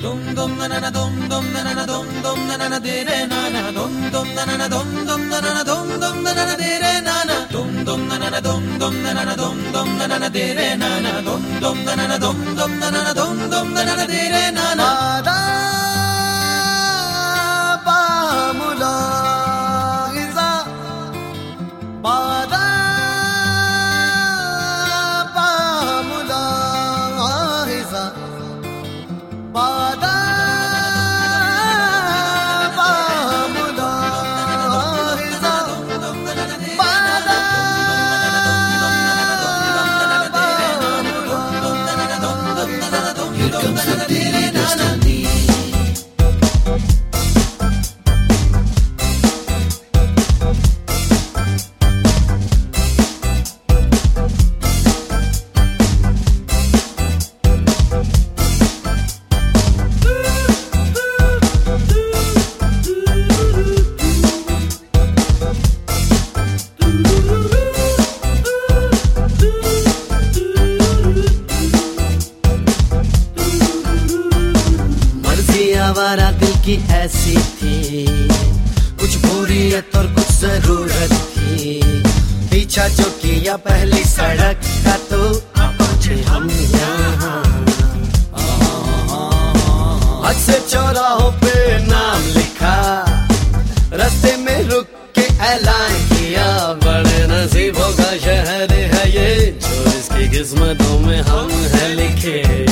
dom dom na na na na na na na na na de re na na na na na na na na na na na de re na na na na na na na na na na na de re na na na na na na na na na na na de re na na pada pamula iza comes the dilly duster. आवारा दिल की ऐसी थी। कुछ बोरियत और कुछ ज़रूरत थी। पीछा जो किया पहली सड़क का तो हम यहाँ। से चौराहों पे नाम लिखा। रास्ते में रुक के ऐलान किया। बड़े नसीबों का शहर है ये, जो इसकी किस्मतों में हम है लिखे।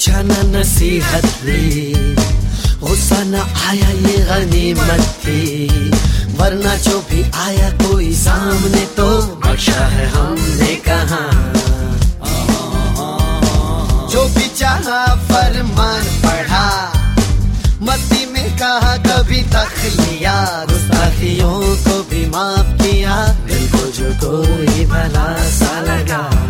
पूछा ना नसीहत ली गुस्सा न आया ये गनीमत थी। वरना जो भी आया कोई सामने तो बख्शा है हमने कहा। जो भी चाहा फरमान पढ़ा। मस्ती में कहा कभी तक लिया। गुस्ताखियों को भी माफ़ किया। दिल को जो कोई भला सा लगा।